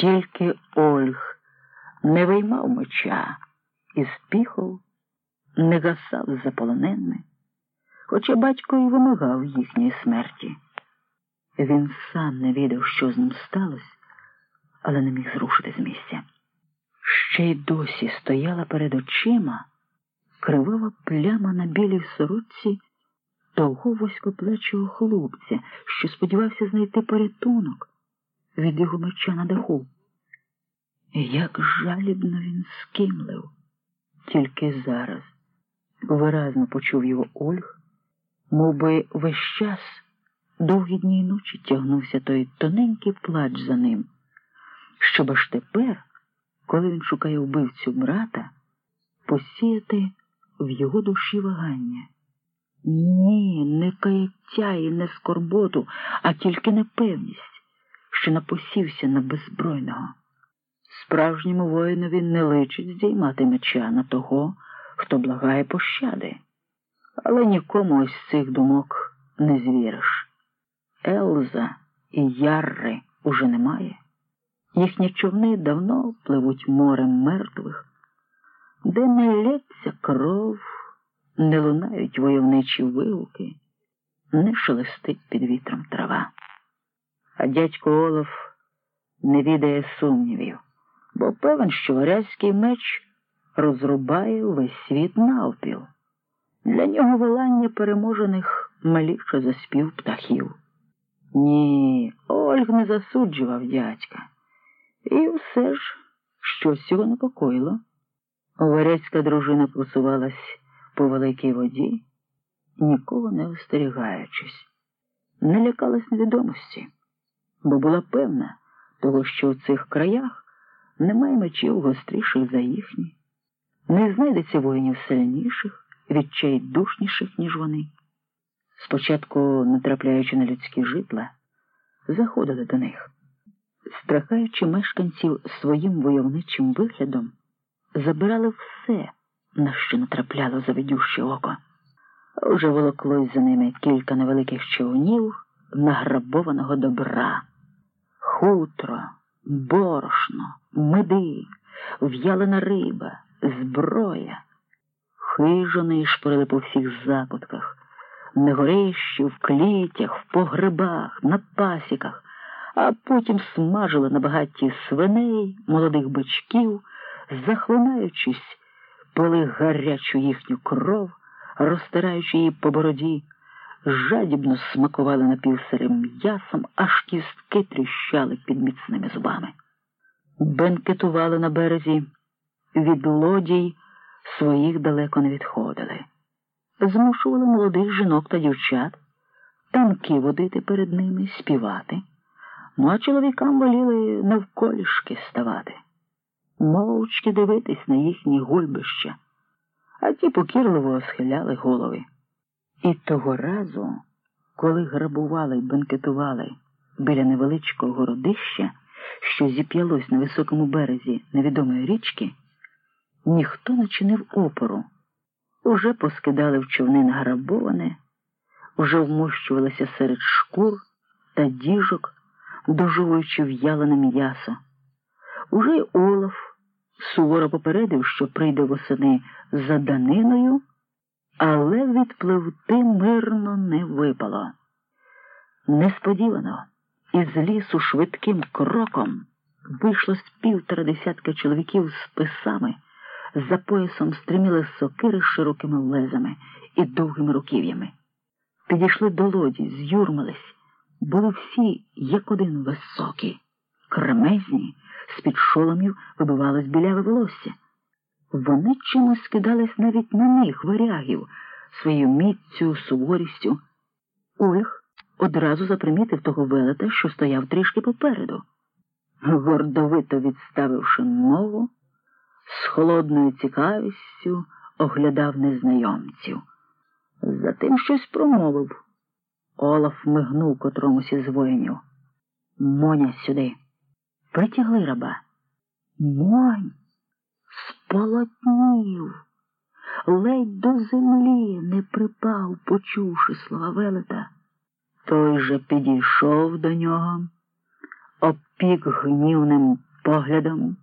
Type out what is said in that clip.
Тільки Ольг не виймав меча і спіхов, не гасав за хоча батько й вимагав їхньої смерті. Він сам не відав, що з ним сталося, але не міг зрушити з місця. Ще й досі стояла перед очима кривава пляма на білій сорочці того воськоплечого хлопця, що сподівався знайти порятунок від його меча на даху. Як жалібно він скимлив, тільки зараз виразно почув його Ольг, мов би весь час довгі дні й ночі тягнувся той тоненький плач за ним, щоб аж тепер, коли він шукає вбивцю брата, посіяти в його душі вагання. Ні, не каяття і не скорботу, а тільки непевність, що напосівся на беззбройного. Справжньому воїнові не личить здіймати меча на того, хто благає пощади. Але нікому ось цих думок не звіриш. Елза і Ярри уже немає. Їхні човни давно пливуть морем мертвих, де не лється кров, не лунають войовничі вигуки, не шелестить під вітром трава. А дядько Олаф не відає сумнівів, бо певен, що варязький меч розрубає весь світ навпіл. Для нього волання переможених маліше за спів птахів. Ні, Ольг не засуджував дядька. І все ж щось його непокоїло. Варяцька дружина просувалась по великій воді, нікого не остерігаючись, не лякалась невідомості, бо була певна того, що в цих краях немає мечів гостріших за їхні, не знайдеться воїнів сильніших, відчайдушніших, ніж вони. Спочатку, натрапляючи на людські житла, заходили до них, страхаючи мешканців своїм войовничим виглядом, забирали все, на що натрапляло завидюще око. Уже волоклось за ними кілька невеликих човнів награбованого добра, хутро, борошно, меди, в'ялена риба, зброя. Хижони шпорили по всіх закутках, на горищі, в клітях, в погребах, на пасіках, а потім смажили на багаті свиней, молодих бичків, захлинаючись, пили гарячу їхню кров, розтираючи її по бороді, жадібно смакували напівсирим м'ясом, аж кістки тріщали під міцними зубами. Бенкетували на березі. Від лодій своїх далеко не відходили, змушували молодих жінок та дівчат танки водити перед ними, співати, ну а чоловікам воліли навколішки ставати, мовчки дивитись на їхні гульбища, а ті покірливо схиляли голови. І того разу, коли грабували й бенкетували біля невеличкого городища, що зіп'ялось на високому березі невідомої річки, ніхто не чинив опору. Уже поскидали в човни награбоване, уже вмощувалися серед шкур та діжок, дожовуючи в'ялене м'ясо. Уже й Олаф суворо попередив, що прийде восени за даниною, але відпливти мирно не випало. Несподівано із лісу швидким кроком вийшло з півтора десятка чоловіків з писами, за поясом стриміли сокири з широкими лезами і довгими руків'ями. Підійшли до лоді, з'юрмились, були всі, як один високі, кремезні, з-під шоломів вибивалось біляве волосся. Вони чимось скидались навіть на них варягів, своєю міццю, суворістю. Ольг одразу запримітив того велета, що стояв трішки попереду. Гордовито відставивши ногу, з холодною цікавістю оглядав незнайомців. Затим щось промовив. Олаф мигнув котромусь із воїнів. Моня сюди. Притягли раба. Монь сполотнів, ледь до землі не припав, почувши слова велета. Той же підійшов до нього, обпік гнівним поглядом